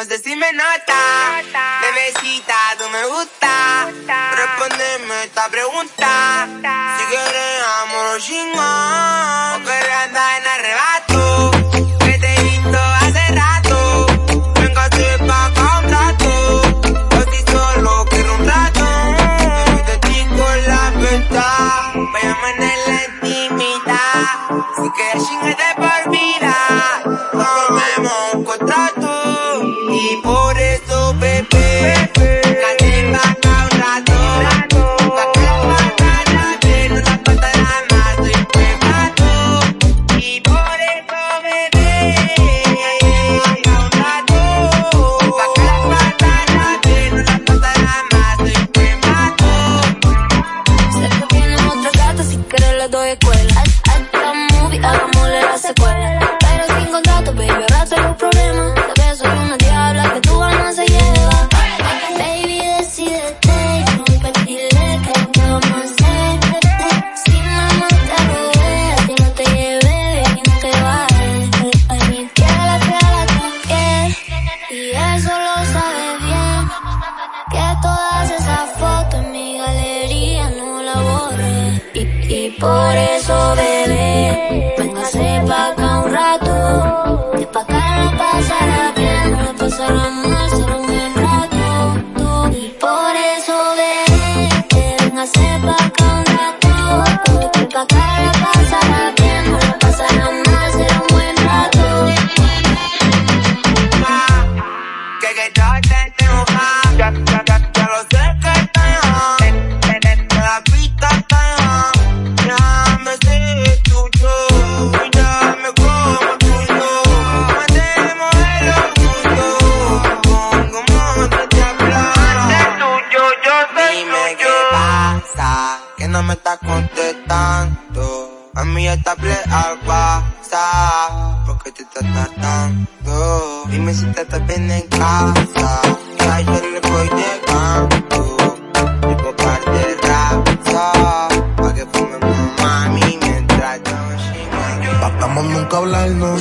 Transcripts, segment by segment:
No sé si me nota, bebecita, tú me gusta. Respóndeme esta pregunta. Si quieres amor chingón,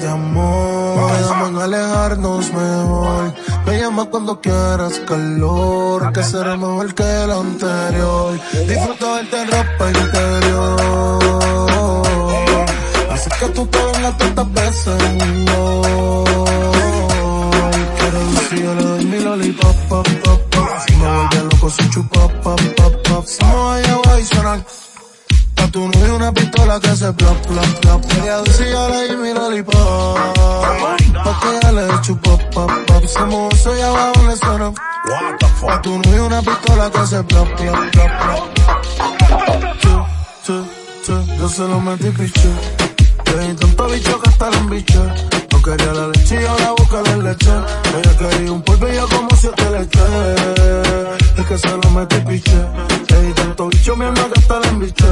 de amor. Quedamos en alejarnos mejor. Me llamas cuando quieras calor. Que será mejor que el anterior. Disfruto verte ropa interior. Así que tú te vengas tantas veces. No. Quiero decir, yo le doy mi lollipop, pop, pop, pop. Si me vuelve loco, su chupa, pop, pop, pop. Si me vaya, voy a sonar. Tu novio una pistola que se plop, plop, plop. Ella decía le di mi lollipop. Pa' que ella le chupo, pop, pop. Se movió eso y abajo le sonó. Pa' tu novio una pistola que se plop, plop, plop, plop. Chu, chu, chu, yo se lo metí piché. Le di tanto bicho que hasta la embiché. No quería la leche y ahora busca la leche. Ella quería un polvo y yo como siete leche. Es que se lo metí piché. Tanto bicho que hasta la embiché.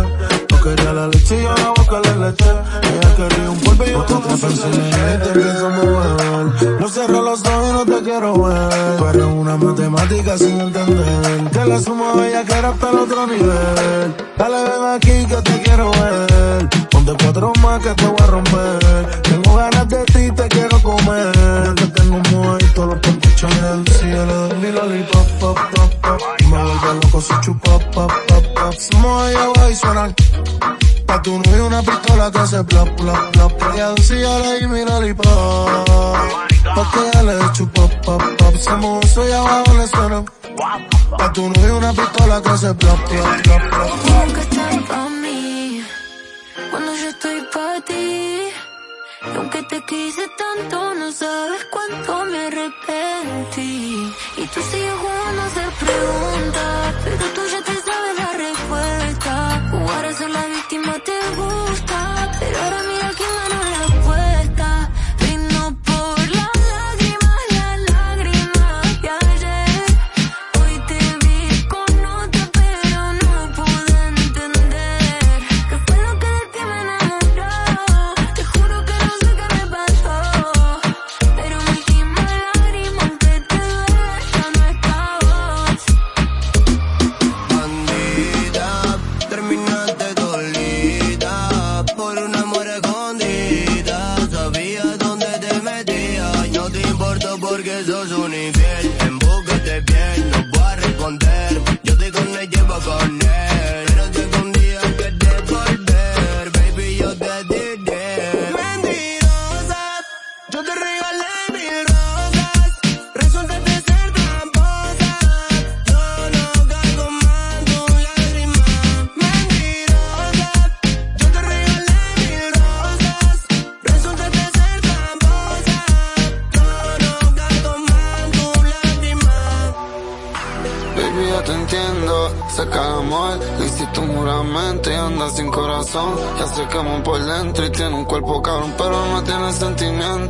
No quería la leche y ahora busca la leche. Ella quería un polvo y yo siete leche. Y te empiezo a mover. No cierro los ojos y no te quiero ver. Tú eres una matemática sin entender. Que la suma bella que era hasta el otro nivel. Dale ven aquí que te quiero ver. Ponte cuatro más que te voy a romper. Tengo ganas de ti, te quiero comer. Que tengo mojito, los Chanel. Doy mi lollipop, pop, pop, pop. Y me vuelve loco su chupa, pop, pop, pop. Si me ella va a sonar. Pa' tu novio una pistola que se plop, plop, plop. Ella decía di mi lollipop. Pa' que ella le chupa, pop, pop. Movió eso y abajo le suena. Pa' tu novio una pistola que se plop, plop, plop, plop. Nunca estás pa' mí cuando yo estoy pa' ti. Aunque te quise tanto, no sabes cuánto me arrepentí. Y tú sigues jugando a hacer preguntas, pero tú ya te sabes la respuesta. Jugar a ser la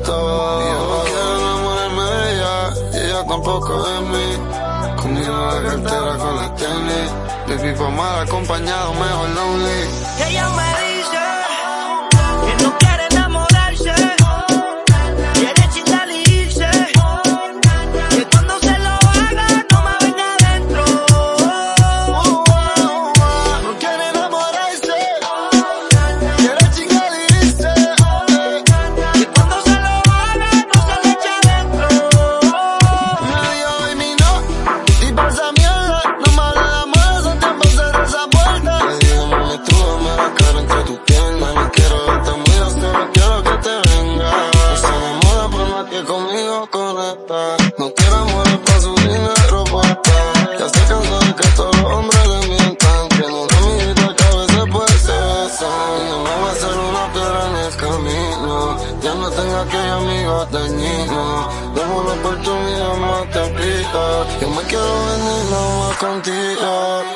yo no quiero enamorarme de ella, y ella tampoco de mí. Conmigo la cartera con la tenis, mi pipa mal acompañado, mejor lonely. Ella dañino. Dame una oportunidad más te aplica. Yo me quedo en el agua contigo.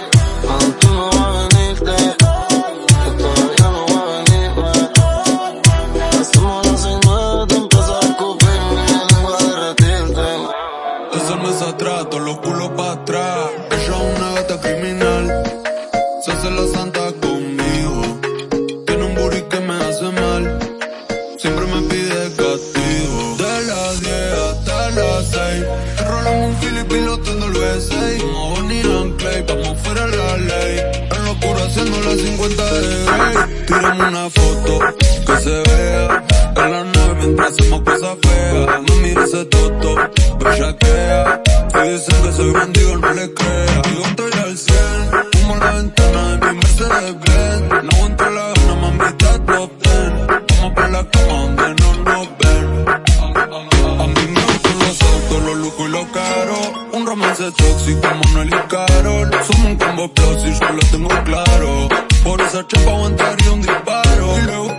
oscuro haciendo las 50 de una foto que se vea en la nave mientras hacemos cosas feas. Me mira ese toto, bellaquea. Si dicen que soy bandido, no le crea. Digo, estoy al 100, fumo la ventana de mi Mercedes Glenn. No aguanto la gana, mami, está top ten. Vamos pa' la cama donde no nos ven. A mí me gustan los autos, los lujos y los caros. Un romance tóxico, como no tengo plazos, yo lo tengo claro. Por esa chapa aguantaría un disparo.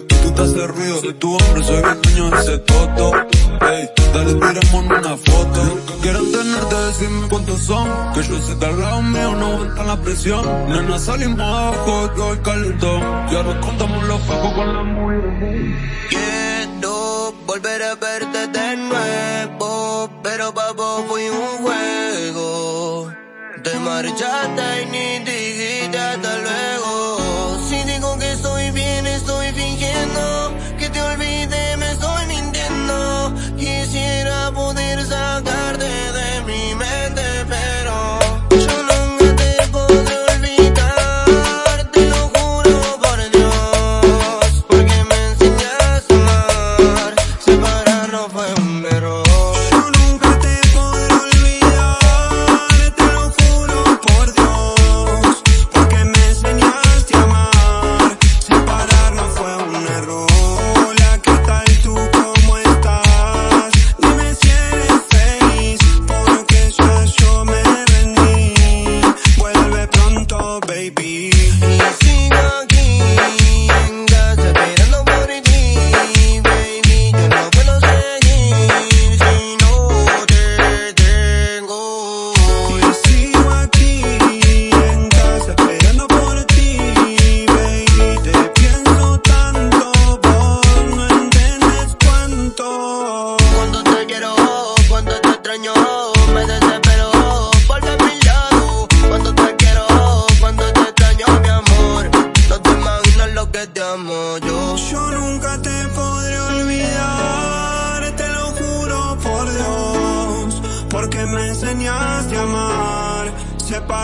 actitud hace ruido. Soy tu hombre, soy el dueño de ese toto. Ey, dale, tiramos una foto. Quieren tenerte, decirme cuántos son. Que yo sé que al lado mío no aguantan la presión. Nena, salimos abajo, yo y calentón. Y ahora contamos los pacos con la mujer. Quiero volver a verte de nuevo. Pero papo, fui un juego. Te marchaste y ni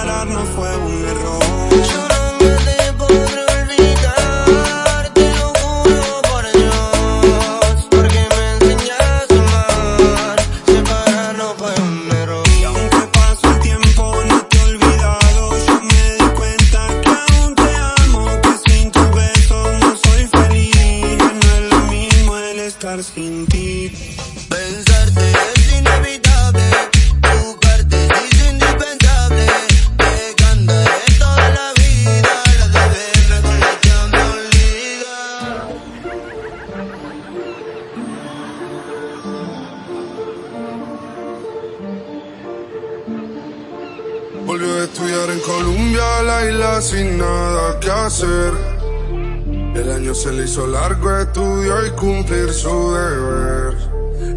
no fue un sin nada que hacer. El año se le hizo largo, estudió y cumplir su deber.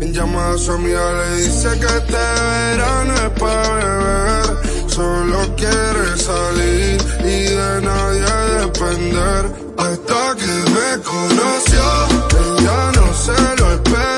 En llamada a su amiga le dice que este verano es para beber. Solo quiere salir y de nadie depender. Hasta que me conoció, ella no se lo espera.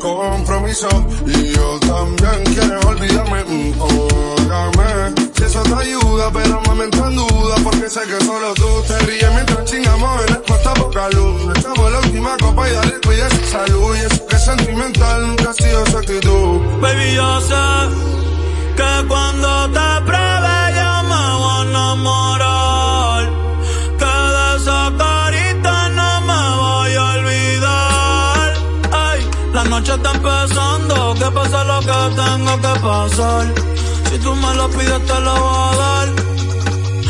compromiso y yo también quiero olvidarme. Mm, Órame, si eso te ayuda, pero me en duda porque sé que solo tú te ríes mientras chingamos en esta poca luz. Echamos la última copa y dale cuida salud y eso que es sentimental nunca ha sido esa actitud. Baby, yo sé que cuando te pruebe yo me voy a enamorar. noche está empezando, que pasa lo que tengo que pasar. Si tú me lo pides, te lo voy a dar.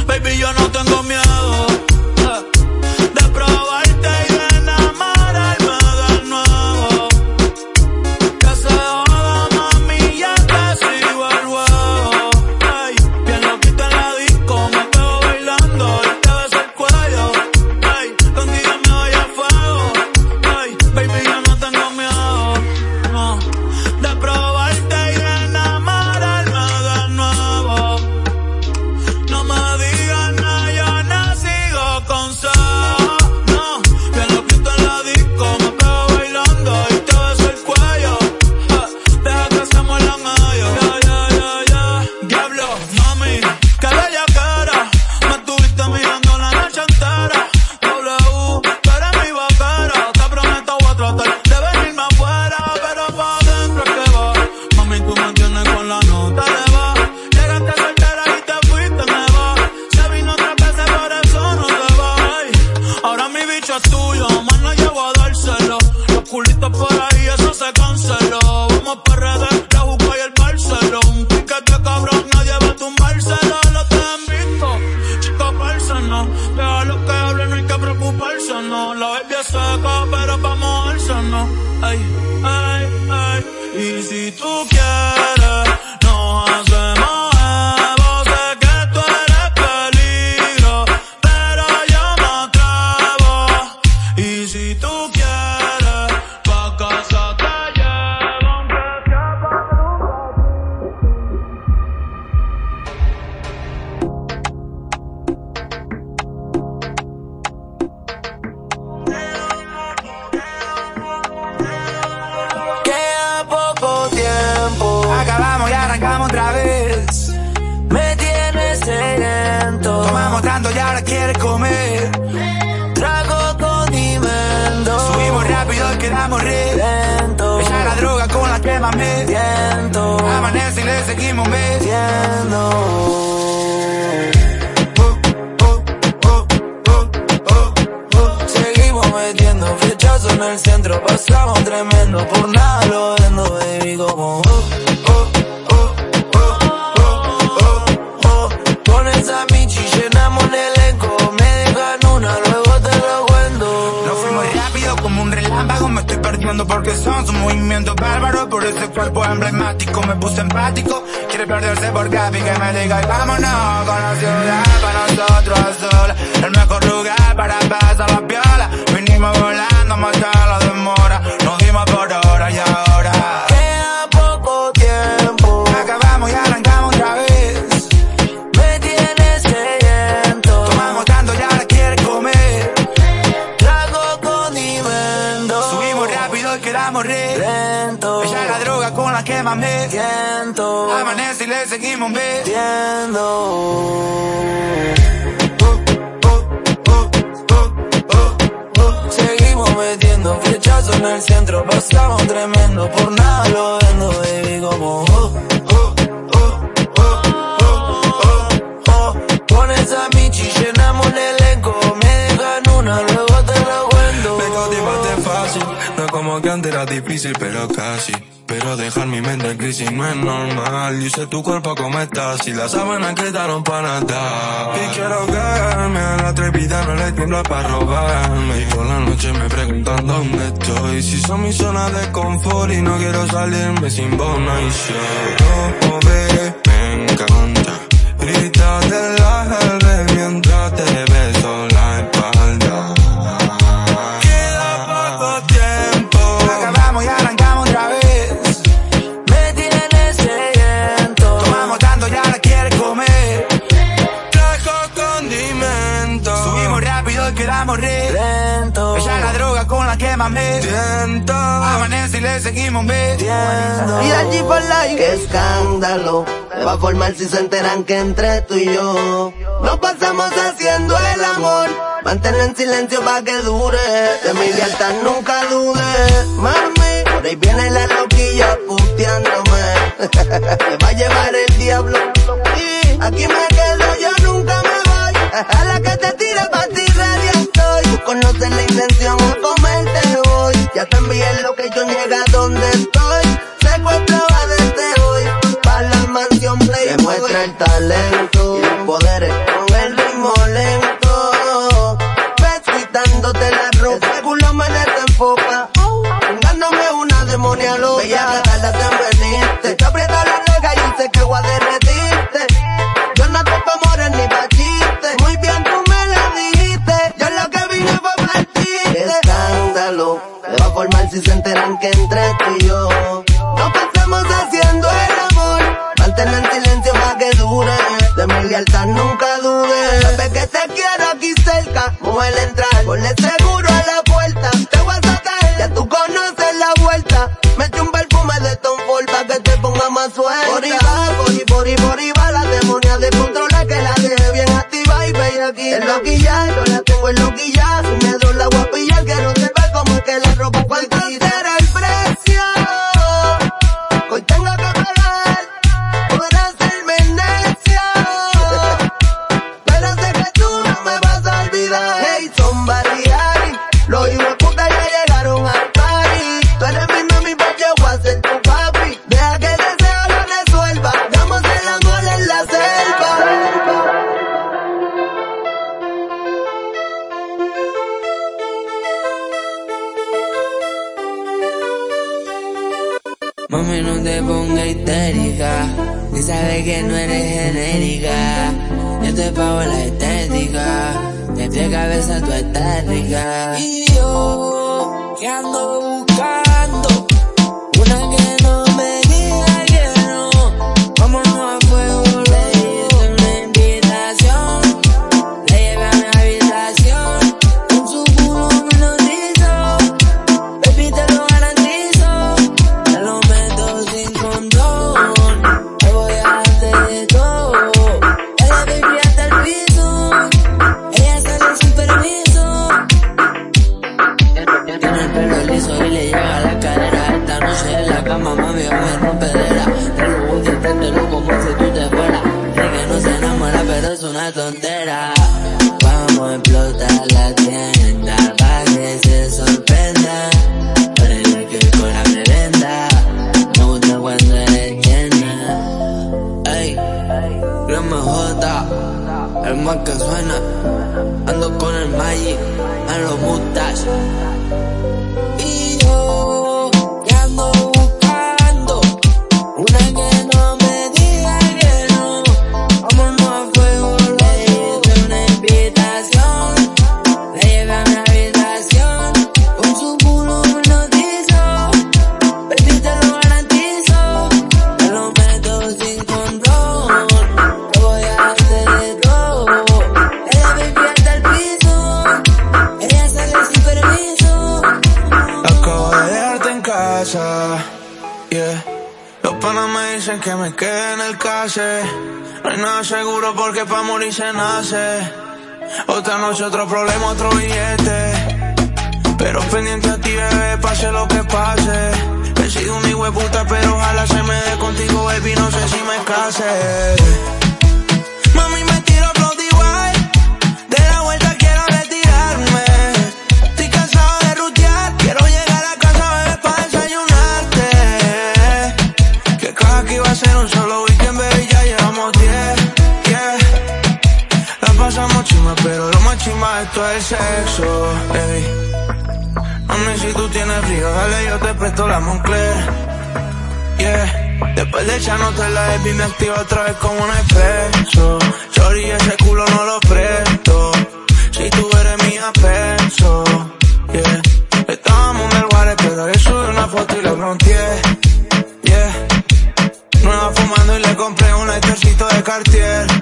Baby, yo no tengo miedo. querer comer. Trago condimento. Subimos rápido y quedamos re lento. Ella la droga con la que me siento. Amanece y le seguimos metiendo. en el centro, pasamos tremendo, por nada lo vendo, baby, como uh. Porque son sus movimientos bárbaros, por ese cuerpo emblemático me puse empático. Quiere perderse por Gaby que me diga y vámonos con la ciudad para nosotros sola, el mejor lugar para pasar la piola. Vinimos volando, matar la Siento. Amanece y le seguimos metiendo. Seguimos metiendo flechazo en el centro, pasamos tremendo, por nada lo vendo, baby, como oh, oh, oh, oh, oh, oh, oh. Con esa michi llenamos el elenco, me dejan una, luego te lo cuento. Me cautivaste fácil, no es como que antes era difícil, pero casi. Pero dejar mi mente en crisis no es normal. Yo sé tu cuerpo cómo está, si las sábanas quedaron para nada. Y quiero caerme a la atrevida, no le tiembla para robarme. Y por la noche me preguntan dónde estoy. Si son mi zona de confort y no quiero salirme sin bona y show. Oh, baby, me encanta. Grita de la quedamos re. lento. Ella es la droga con la que más me Siento. Amanece y le seguimos metiendo. Y allí por live, qué escándalo. Se va a formar si se enteran que entre tú y yo nos pasamos haciendo el amor. Manténlo en silencio pa' que dure. De mi lealtad nunca dude. Mami, por ahí viene la loquilla puteándome. Me va a llevar el diablo. Y aquí me quedo, yo nunca me voy. A la que te tira pa' conoces la intención, a comerte voy. Ya te envié lo que yo llega donde estoy. Secuestro va desde hoy. Pa' la mansión play. Demuestra el talento mutas. Me quede en el calle. No hay nada seguro porque pa' morir se nace. Otra noche, otro problema, otro billete. Pero pendiente a ti, bebé, pase lo que pase. He sido un hijo puta, pero ojalá se me dé contigo, baby, no sé si me case. Esto es sexo. Ey. Mami, si tú tienes frío, dale, yo te presto la Moncler. Yeah. Después de echarnos la baby me activa otra vez como un expreso. Sorry, ese culo no lo presto. Si tú eres mía, peso. Yeah. Estábamos en el water, pero yo subí una foto y lo fronteé. Yeah. Nueva fumando y le compré un ejercito de Cartier.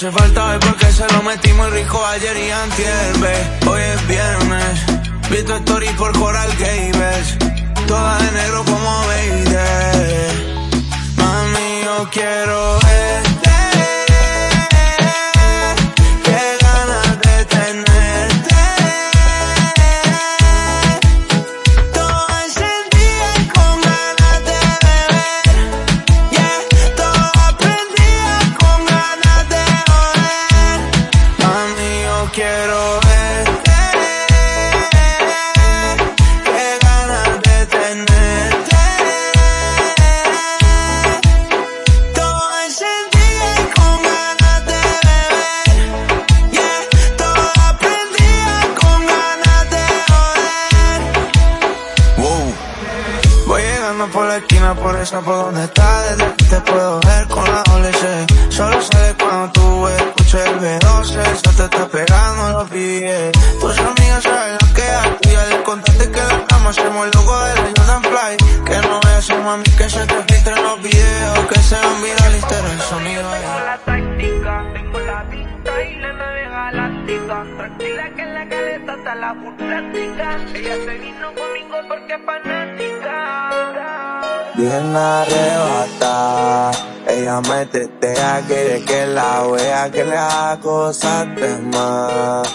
Hace falta ver porque se lo metí muy rico ayer y antier, ve. Hoy es viernes, vi tu story por Coral Gables. Toda de negro como baby. Mami, yo quiero verte. Por eso por donde está Desde aquí te puedo ver con la OLC Solo sale cuando tú escuchas el B12 Se te está pegando los pies Tus amigas saben lo que hay Y ya les contaste que la cama hacemos el logo de la Fly Que no veas a mami que se te filtren los videos Que virales el sonido tengo la pinta y nave galáctica. Tranquila que en la caleta está la práctica. Ella se vino conmigo porque es fanática. Bien arrebata, ella me tetea, quiere que la vea, que le haga cosas de más.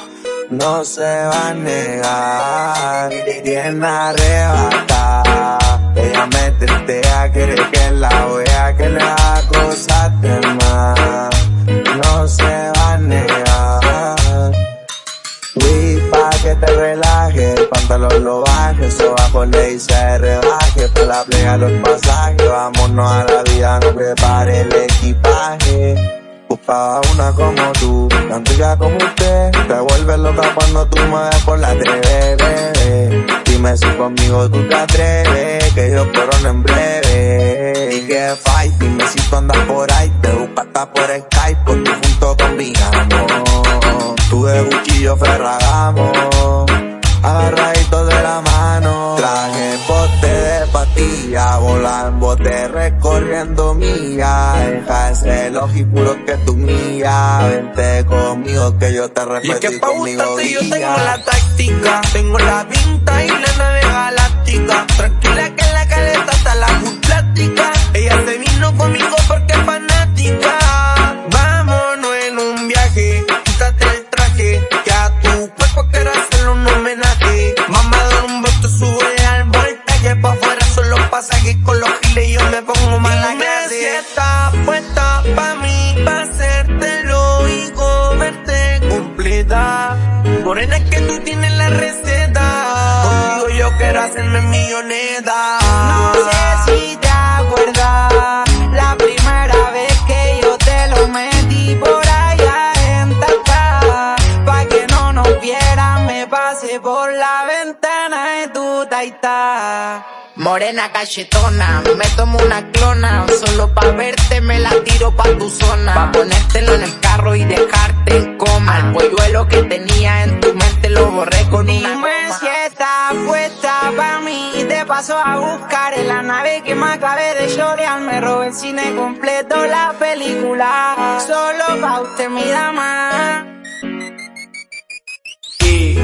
No se va a negar, bien arrebata, ella me tetea, quiere que la vea, que le haga cosas de más. Pantalón lo baje, eso bajo le dice rebaje, por la playa los pasajes, vámonos a la vida, no prepare el equipaje. Buscaba una como tú, tan rica como usted, te vuelves loca cuando tú me ves por la TV. Dime si conmigo tú te atreves, que yo corono en breve. Y que fight, dime si tú andas por ahí, te busco hasta por Skype, porque juntos combinamos. Tú de cuchillo Ferragamo, agarradito volar en bote recorriendo mía. Deja ese y puro que tú mía. Vente conmigo que yo te Y es respeto que y pa' conmigo gustarte yo tengo la táctica Tengo la pinta y la nave galáctica Tranquila que en la caleta está la full que con los giles yo me pongo mala clase. si está puesta pa' mí, pa' hacértelo y comerte completa. Morena que tú tienes la receta. Contigo yo quiero hacerme milloneta. No sé si te acuerdas la primera vez que yo te lo metí por allá en Talca. Pa' que no nos vieran me pasé por la ventana de tu taita. Morena cachetona, me tomo una clona, solo pa' verte me la tiro pa' tu zona, pa' ponértelo en el carro y dejarte en coma, al polluelo que tenía en tu mente lo borré con una Dime si está puesta pa' mí. Y te paso a buscar en la nave que me acabé de llorar, me robé el cine completo, la película, solo pa' usted mi dama. Sí.